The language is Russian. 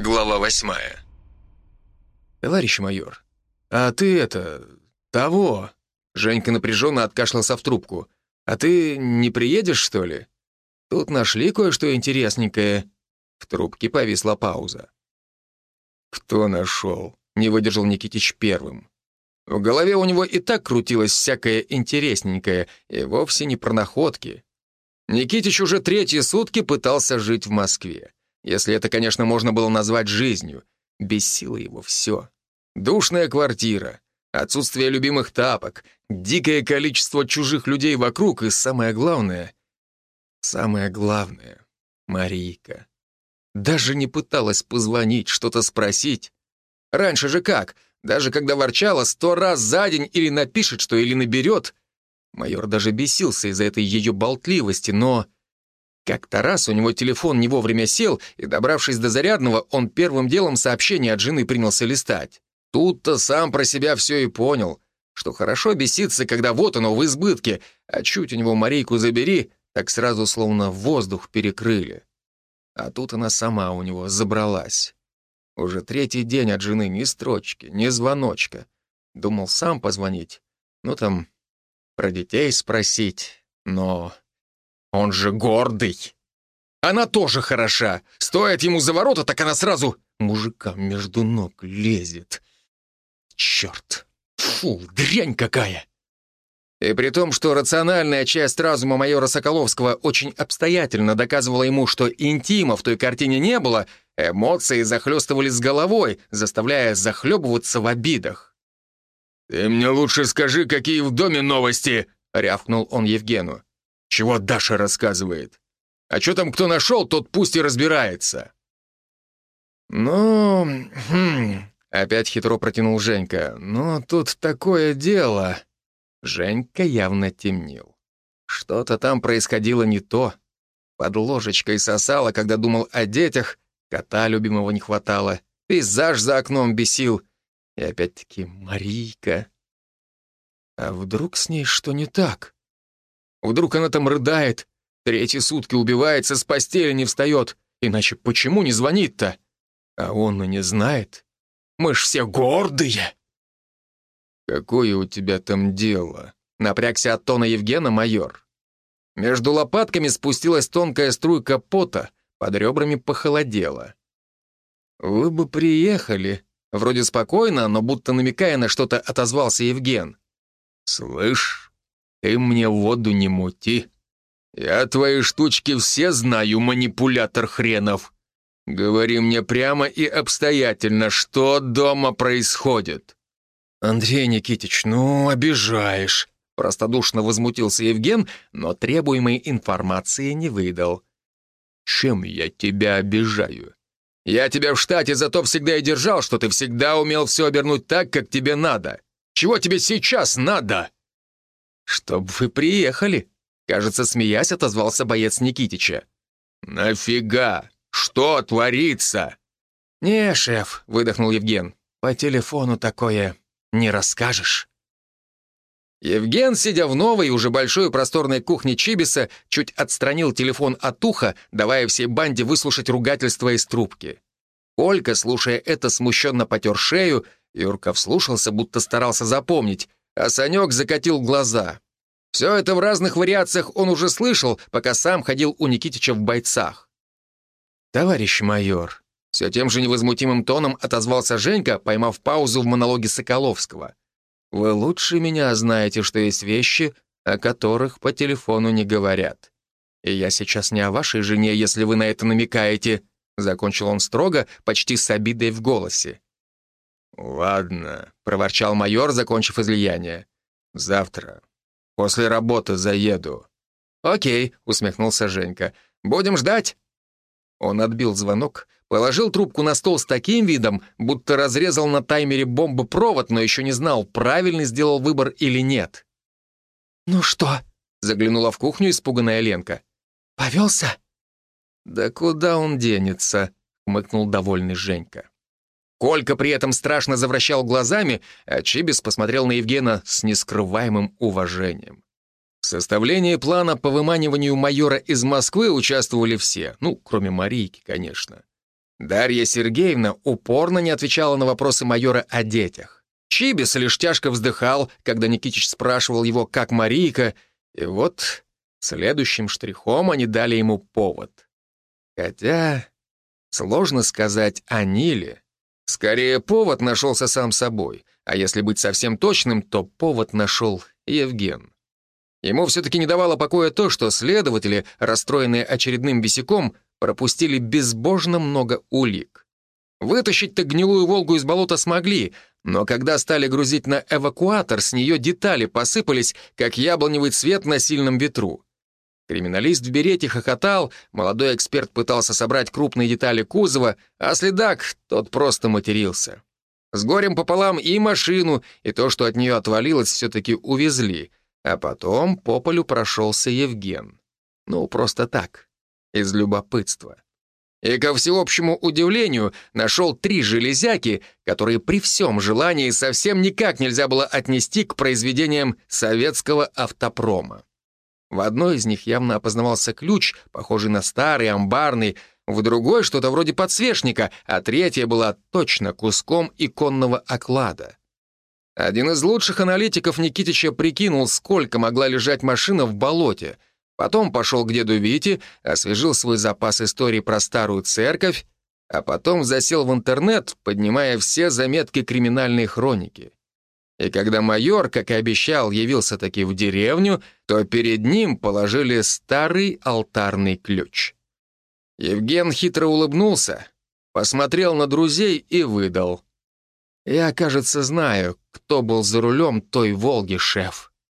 Глава восьмая. «Товарищ майор, а ты это... того...» Женька напряженно откашлялся в трубку. «А ты не приедешь, что ли? Тут нашли кое-что интересненькое». В трубке повисла пауза. «Кто нашел?» — не выдержал Никитич первым. В голове у него и так крутилось всякое интересненькое, и вовсе не про находки. Никитич уже третьи сутки пытался жить в Москве. Если это, конечно, можно было назвать жизнью. Бесило его все. Душная квартира, отсутствие любимых тапок, дикое количество чужих людей вокруг и самое главное... Самое главное — Марийка. Даже не пыталась позвонить, что-то спросить. Раньше же как? Даже когда ворчала сто раз за день или напишет, что или наберет. Майор даже бесился из-за этой ее болтливости, но... Как-то раз у него телефон не вовремя сел, и, добравшись до зарядного, он первым делом сообщение от жены принялся листать. Тут-то сам про себя все и понял, что хорошо беситься, когда вот оно в избытке, а чуть у него Марийку забери, так сразу словно воздух перекрыли. А тут она сама у него забралась. Уже третий день от жены ни строчки, ни звоночка. Думал сам позвонить. Ну там, про детей спросить, но... Он же гордый. Она тоже хороша. Стоит ему за ворота, так она сразу мужикам между ног лезет. Черт! Фу, дрянь какая! И при том, что рациональная часть разума майора Соколовского очень обстоятельно доказывала ему, что интима в той картине не было, эмоции захлестывали с головой, заставляя захлебываться в обидах. «Ты мне лучше скажи, какие в доме новости!» — рявкнул он Евгену. Чего Даша рассказывает? А что там кто нашел, тот пусть и разбирается. Ну, хм, опять хитро протянул Женька. Но тут такое дело. Женька явно темнил. Что-то там происходило не то. Под ложечкой сосало, когда думал о детях, кота любимого не хватало, пейзаж за окном бесил. И опять-таки Марийка. А вдруг с ней что не так? Вдруг она там рыдает, третьи сутки убивается, с постели не встает. Иначе почему не звонит-то? А он и не знает. Мы ж все гордые. Какое у тебя там дело? Напрягся от тона Евгена майор. Между лопатками спустилась тонкая струйка пота, под ребрами похолодело. «Вы бы приехали», — вроде спокойно, но будто намекая на что-то отозвался Евген. «Слышь, ты мне воду не мути. Я твои штучки все знаю, манипулятор хренов. Говори мне прямо и обстоятельно, что дома происходит». «Андрей Никитич, ну, обижаешь», — простодушно возмутился Евген, но требуемой информации не выдал. «Чем я тебя обижаю?» «Я тебя в штате зато всегда и держал, что ты всегда умел все обернуть так, как тебе надо. Чего тебе сейчас надо?» «Чтоб вы приехали!» Кажется, смеясь, отозвался боец Никитича. «Нафига? Что творится?» «Не, шеф», — выдохнул Евген. «По телефону такое не расскажешь». Евген, сидя в новой, уже большой просторной кухне Чибиса, чуть отстранил телефон от уха, давая всей банде выслушать ругательство из трубки. Олька, слушая это, смущенно потер шею, Юрка вслушался, будто старался запомнить, а Санек закатил глаза. Все это в разных вариациях он уже слышал, пока сам ходил у Никитича в бойцах. «Товарищ майор», — все тем же невозмутимым тоном отозвался Женька, поймав паузу в монологе Соколовского. «Вы лучше меня знаете, что есть вещи, о которых по телефону не говорят. И я сейчас не о вашей жене, если вы на это намекаете», — закончил он строго, почти с обидой в голосе. «Ладно», — проворчал майор, закончив излияние. «Завтра. После работы заеду». «Окей», — усмехнулся Женька. «Будем ждать?» Он отбил звонок, положил трубку на стол с таким видом, будто разрезал на таймере бомбы провод, но еще не знал, правильно сделал выбор или нет. «Ну что?» — заглянула в кухню испуганная Ленка. «Повелся?» «Да куда он денется?» — хмыкнул довольный Женька. Колька при этом страшно завращал глазами, а Чибис посмотрел на Евгена с нескрываемым уважением. В составлении плана по выманиванию майора из Москвы участвовали все, ну, кроме Марийки, конечно. Дарья Сергеевна упорно не отвечала на вопросы майора о детях. Чибис лишь тяжко вздыхал, когда Никитич спрашивал его, как Марийка, и вот следующим штрихом они дали ему повод. Хотя, сложно сказать, они ли. Скорее, повод нашелся сам собой, а если быть совсем точным, то повод нашел Евген. Ему все-таки не давало покоя то, что следователи, расстроенные очередным висяком, пропустили безбожно много улик. Вытащить-то гнилую «Волгу» из болота смогли, но когда стали грузить на эвакуатор, с нее детали посыпались, как яблоневый цвет на сильном ветру. Криминалист в берете хохотал, молодой эксперт пытался собрать крупные детали кузова, а следак, тот просто матерился. С горем пополам и машину, и то, что от нее отвалилось, все-таки увезли, а потом по полю прошелся Евген. Ну, просто так, из любопытства. И, ко всеобщему удивлению, нашел три железяки, которые при всем желании совсем никак нельзя было отнести к произведениям советского автопрома. В одной из них явно опознавался ключ, похожий на старый, амбарный, в другой что-то вроде подсвечника, а третья была точно куском иконного оклада. Один из лучших аналитиков Никитича прикинул, сколько могла лежать машина в болоте. Потом пошел к деду Вите, освежил свой запас истории про старую церковь, а потом засел в интернет, поднимая все заметки криминальной хроники. И когда майор, как и обещал, явился таки в деревню, то перед ним положили старый алтарный ключ. Евген хитро улыбнулся, посмотрел на друзей и выдал — я, кажется, знаю, кто был за рулем той «Волги», шеф.